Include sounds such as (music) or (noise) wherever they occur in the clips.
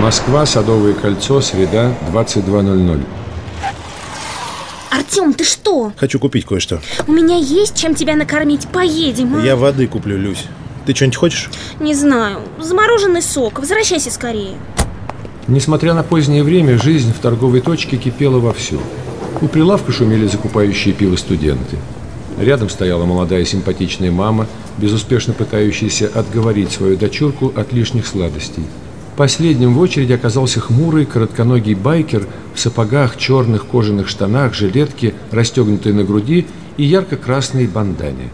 Москва, Садовое кольцо, среда, 22.00. Артем, ты что? Хочу купить кое-что. У меня есть чем тебя накормить. Поедем, а? Я воды куплю, Люсь. Ты что-нибудь хочешь? Не знаю. Замороженный сок. Возвращайся скорее. Несмотря на позднее время, жизнь в торговой точке кипела вовсю. У прилавка шумели закупающие пиво студенты. Рядом стояла молодая симпатичная мама, безуспешно пытающаяся отговорить свою дочурку от лишних сладостей. Последним в очереди оказался хмурый, коротконогий байкер в сапогах, черных кожаных штанах, жилетке, расстегнутой на груди и ярко-красной бандане.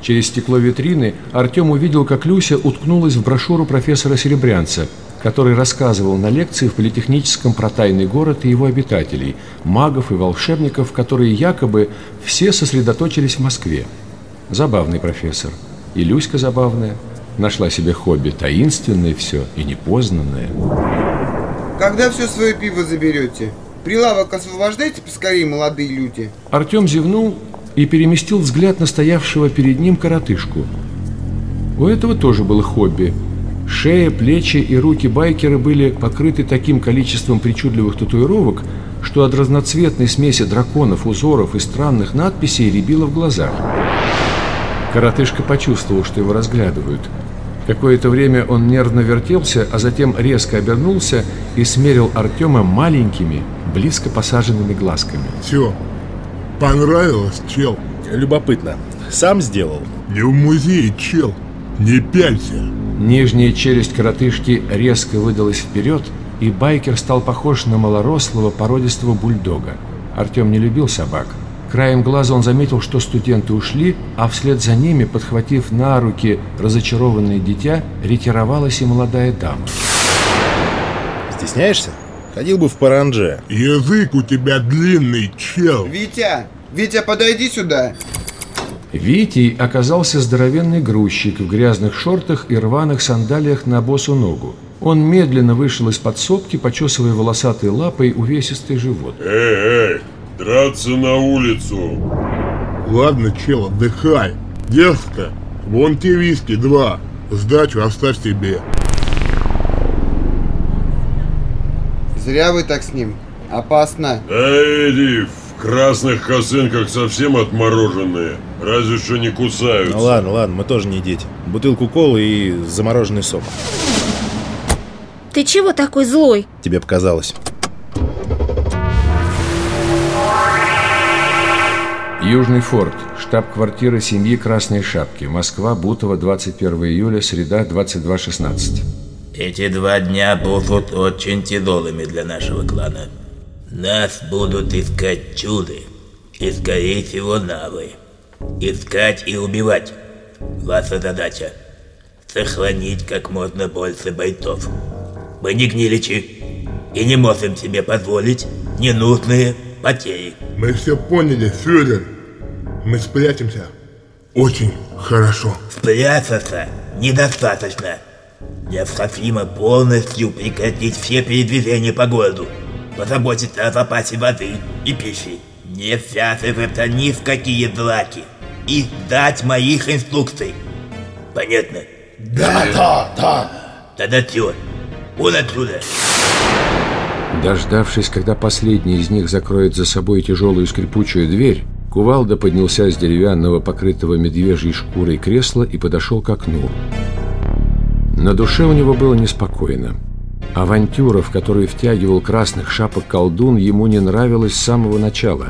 Через стекло витрины Артем увидел, как Люся уткнулась в брошюру профессора Серебрянца, который рассказывал на лекции в политехническом про тайный город и его обитателей, магов и волшебников, которые якобы все сосредоточились в Москве. Забавный профессор. И Люська забавная – Нашла себе хобби таинственное все и непознанное. Когда все свое пиво заберете? Прилавок освобождайте поскорее, молодые люди. Артем зевнул и переместил взгляд на стоявшего перед ним коротышку. У этого тоже было хобби. Шея, плечи и руки байкера были покрыты таким количеством причудливых татуировок, что от разноцветной смеси драконов, узоров и странных надписей рябило в глазах. Коротышка почувствовал, что его разглядывают. Какое-то время он нервно вертелся, а затем резко обернулся и смерил Артема маленькими, близко посаженными глазками. Все, понравилось, чел? Любопытно. Сам сделал? Не в музее, чел. Не пялься. Нижняя челюсть коротышки резко выдалась вперед, и байкер стал похож на малорослого породистого бульдога. Артем не любил собак, Краем глаза он заметил, что студенты ушли, а вслед за ними, подхватив на руки разочарованное дитя, ретировалась и молодая дама. Стесняешься? Ходил бы в паранже. Язык у тебя длинный, чел. Витя, Витя, подойди сюда. Витей оказался здоровенный грузчик в грязных шортах и рваных сандалиях на босу ногу. Он медленно вышел из подсобки, почесывая волосатой лапой увесистый живот. Эй, эй, Драться на улицу. Ладно, чел, отдыхай. Детка, вон те виски два. Сдачу оставь себе. Зря вы так с ним. Опасно. Да иди, в красных косынках совсем отмороженные. Разве что не кусаются. Ну ладно, ладно, мы тоже не дети. Бутылку колы и замороженный сок. Ты чего такой злой? Тебе показалось. Южный форт, штаб-квартира семьи Красной Шапки, Москва, Бутово, 21 июля, среда, 22.16. Эти два дня будут очень тяжелыми для нашего клана. Нас будут искать чуды, и скорее всего навы. Искать и убивать. Ваша задача – сохранить как можно больше бойцов. Мы не гниличи и не можем себе позволить ненужные потери. Мы все поняли, фюрер. Мы спрячемся. Очень хорошо. Спрятаться недостаточно. Необходимо полностью прекратить все передвижения по городу. Позаботиться о запасе воды и пищи. Не ввязываться ни в какие драки. И дать моих инструкций. Понятно? Да, да, да. Тогда все. Он отсюда. Дождавшись, когда последний из них закроет за собой тяжелую скрипучую дверь, Кувалда поднялся с деревянного, покрытого медвежьей шкурой кресла и подошел к окну. На душе у него было неспокойно. Авантюра, в которую втягивал красных шапок колдун, ему не нравилась с самого начала.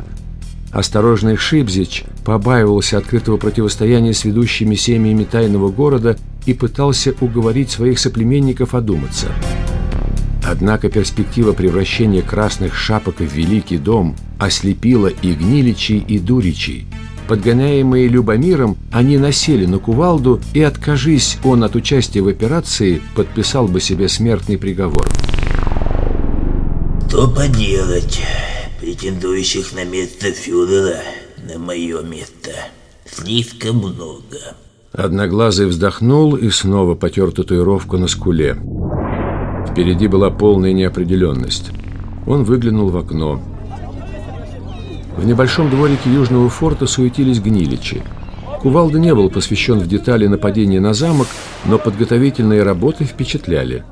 Осторожный Шибзич побаивался открытого противостояния с ведущими семьями тайного города и пытался уговорить своих соплеменников одуматься – Однако перспектива превращения красных шапок в великий дом ослепила и гниличей, и дуричей. Подгоняемые Любомиром, они насели на кувалду, и, откажись он от участия в операции, подписал бы себе смертный приговор. Что поделать? Претендующих на место фюрера, на мое место, слишком много. Одноглазый вздохнул и снова потер татуировку на скуле. Впереди была полная неопределенность. Он выглянул в окно. В небольшом дворике Южного форта суетились гниличи. Кувалда не был посвящен в детали нападения на замок, но подготовительные работы впечатляли.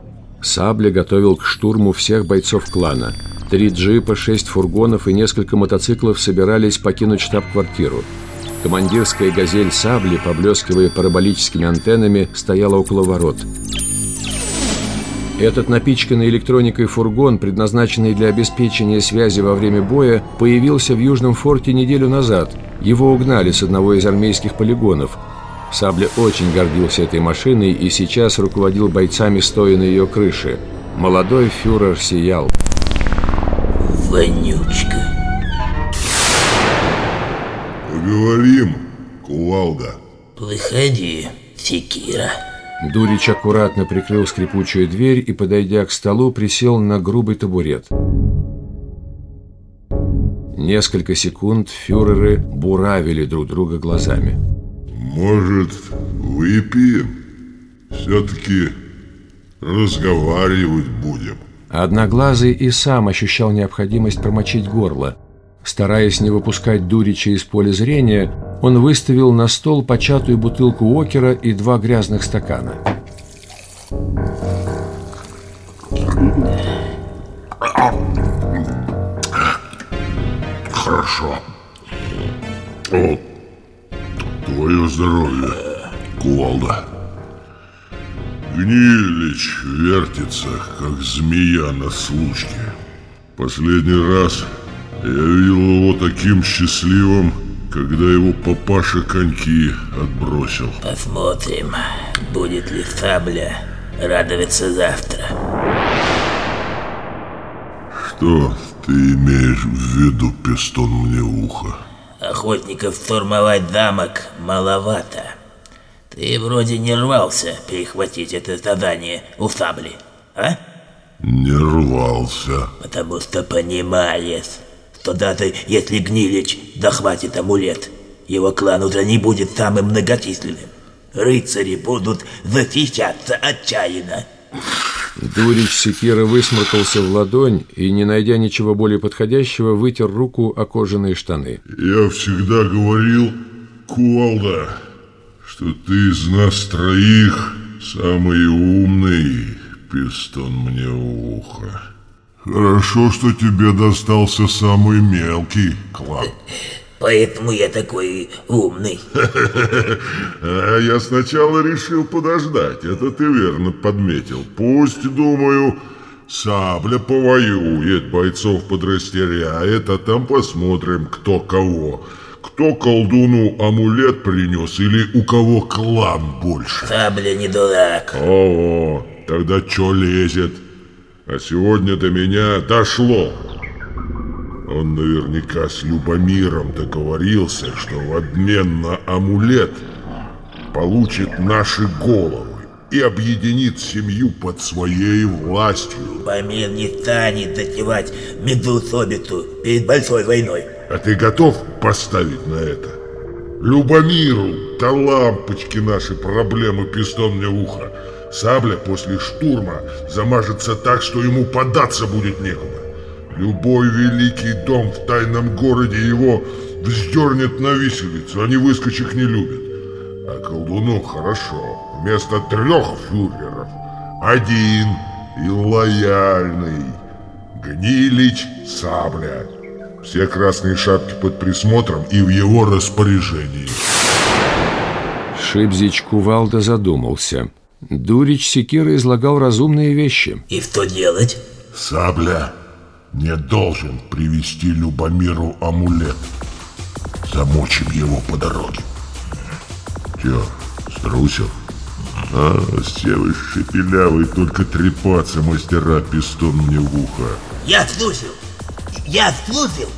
Сабля готовил к штурму всех бойцов клана. Три джипа, шесть фургонов и несколько мотоциклов собирались покинуть штаб-квартиру. Командирская «Газель» Сабли, поблескивая параболическими антеннами, стояла около ворот. Этот напичканный электроникой фургон, предназначенный для обеспечения связи во время боя, появился в Южном форте неделю назад. Его угнали с одного из армейских полигонов. Сабля очень гордился этой машиной и сейчас руководил бойцами, стоя на ее крыше. Молодой фюрер сиял. Вонючка. Поговорим, кувалда. Выходи, секира. Дурич аккуратно прикрыл скрипучую дверь и, подойдя к столу, присел на грубый табурет. Несколько секунд фюреры буравили друг друга глазами. Может, выпьем? Все-таки разговаривать будем. Одноглазый и сам ощущал необходимость промочить горло. Стараясь не выпускать Дурича из поля зрения, он выставил на стол початую бутылку окера и два грязных стакана. Хорошо. О, твое здоровье, кувалда. Гнилич вертится, как змея на случке. Последний раз я видел его таким счастливым, когда его папаша коньки отбросил. Посмотрим, будет ли сабля радоваться завтра. Что ты имеешь в виду, пистон мне ухо? Охотников штурмовать замок маловато. Ты вроде не рвался перехватить это задание у сабли, а? Не рвался. Потому что понимаешь, даже если Гнилич захватит амулет, его клан уже не будет самым многочисленным. Рыцари будут защищаться отчаянно. Дурич Секира высморкался в ладонь и, не найдя ничего более подходящего, вытер руку о кожаные штаны. Я всегда говорил, Кувалда, что ты из нас троих самый умный, пистон мне в ухо. Хорошо, что тебе достался самый мелкий клан. Поэтому я такой умный. (laughs) А я сначала решил подождать, это ты верно подметил. Пусть, думаю, сабля повоюет, бойцов подрастеряет, а там посмотрим, кто кого. Кто колдуну амулет принес или у кого клан больше. Сабля не дурак. О, тогда чё лезет? А сегодня до меня дошло. Он наверняка с Любомиром договорился, что в обмен на амулет получит наши головы и объединит семью под своей властью. Помин не станет затевать междоусобицу перед большой войной. А ты готов поставить на это? Любомиру, да лампочки наши проблемы пистон мне в ухо. Сабля после штурма замажется так, что ему податься будет некуда. Любой великий дом в тайном городе его вздернет на виселицу, они выскочек не любят. А колдуну хорошо, вместо трех фюреров один и лояльный. Гнилич Сабля. Все красные шапки под присмотром и в его распоряжении. Шибзич Кувалда задумался. Дурич Секира излагал разумные вещи. И что делать? Сабля не должен привести Любомиру амулет. Замочим его по дороге. Че, струсил? А, все вы шепелявые, только трепаться мастера пистон мне в ухо. Я слушал. Я слушал.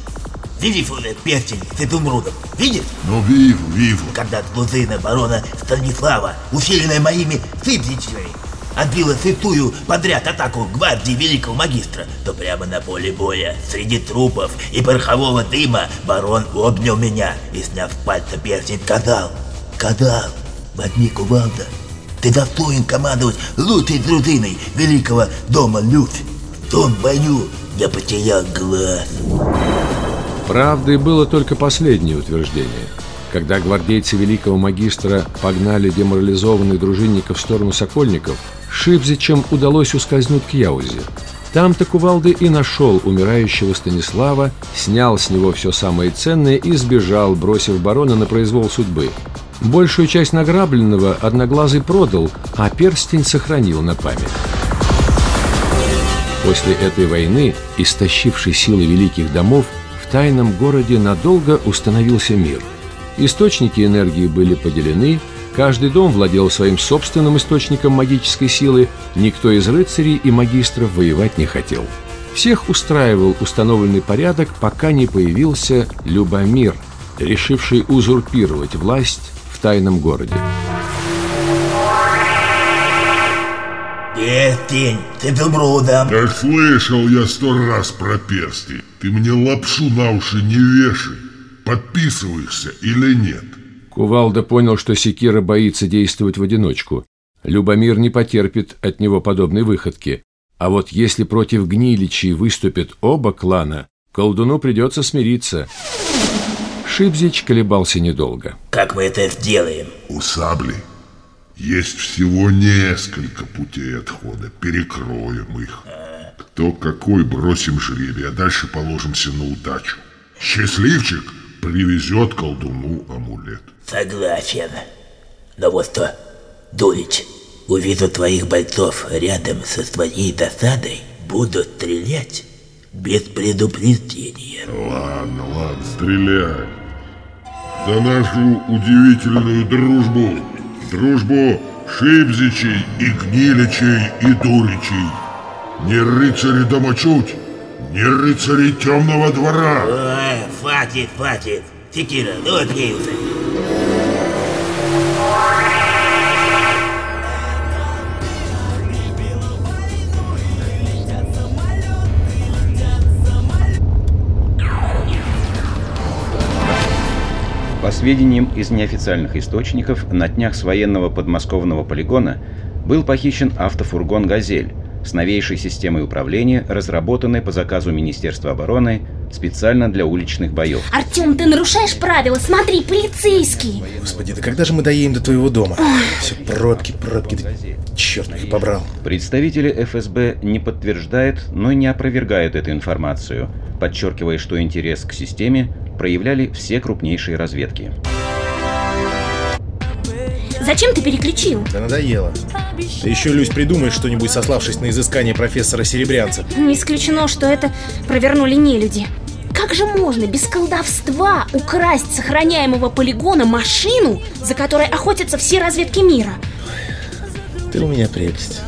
Видишь уже перстень с изумрудом? Видишь? Ну, вижу, вижу. Когда служина барона Станислава, усиленная моими цыпличными, отбила святую подряд атаку гвардии великого магистра, то прямо на поле боя, среди трупов и порохового дыма, барон обнял меня и, сняв пальца перстень, сказал, сказал, возьми кувалда, ты достоин командовать лучшей дружиной великого дома Люфь. В том бою я потерял глаз. Правдой было только последнее утверждение. Когда гвардейцы великого магистра погнали деморализованных дружинников в сторону Сокольников, Шибзичам удалось ускользнуть к Яузе. Там-то Кувалды и нашел умирающего Станислава, снял с него все самое ценное и сбежал, бросив барона на произвол судьбы. Большую часть награбленного Одноглазый продал, а перстень сохранил на память. После этой войны, истощившей силы великих домов, тайном городе надолго установился мир. Источники энергии были поделены, Каждый дом владел своим собственным источником магической силы, никто из рыцарей и магистров воевать не хотел. Всех устраивал установленный порядок, пока не появился Любомир, решивший узурпировать власть в тайном городе. Перстень с изумрудом. Да слышал я сто раз про перстень. Ты мне лапшу на уши не вешай. Подписываешься или нет? Кувалда понял, что Секира боится действовать в одиночку. Любомир не потерпит от него подобной выходки. А вот если против гниличей выступят оба клана, колдуну придется смириться. Шибзич колебался недолго. Как мы это сделаем? У сабли есть всего несколько путей отхода. Перекроем их. Кто какой бросим жребий, а дальше положимся на удачу. Счастливчик привезет колдуну амулет. Согласен. Но вот что, Дурич, увижу твоих бойцов рядом со своей досадой, буду стрелять без предупреждения. Ладно, ладно, стреляй. За нашу удивительную дружбу. Дружбу Шибзичей и Гниличей и Дуричей. Не рыцари дома чуть, не рыцари темного двора. Ой, хватит, хватит. Секира, давай пей уже. Сведениям из неофициальных источников, на днях с военного подмосковного полигона был похищен автофургон «Газель» с новейшей системой управления, разработанной по заказу Министерства обороны специально для уличных боев. Артем, ты нарушаешь правила, смотри, полицейский Господи, да когда же мы доедем до твоего дома? Все пробки, пробки, да черт их побрал. Представители ФСБ не подтверждают, но и не опровергают эту информацию, подчеркивая, что интерес к системе проявляли все крупнейшие разведки. Зачем ты переключил? Да надоело. Да еще, Люсь, придумаешь что-нибудь, сославшись на изыскание профессора Серебрянца. Не исключено, что это провернули не люди. Как же можно без колдовства украсть сохраняемого полигона машину, за которой охотятся все разведки мира? Ты у меня прелесть.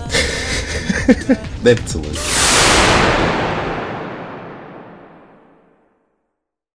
(laughs) Дай поцелуй.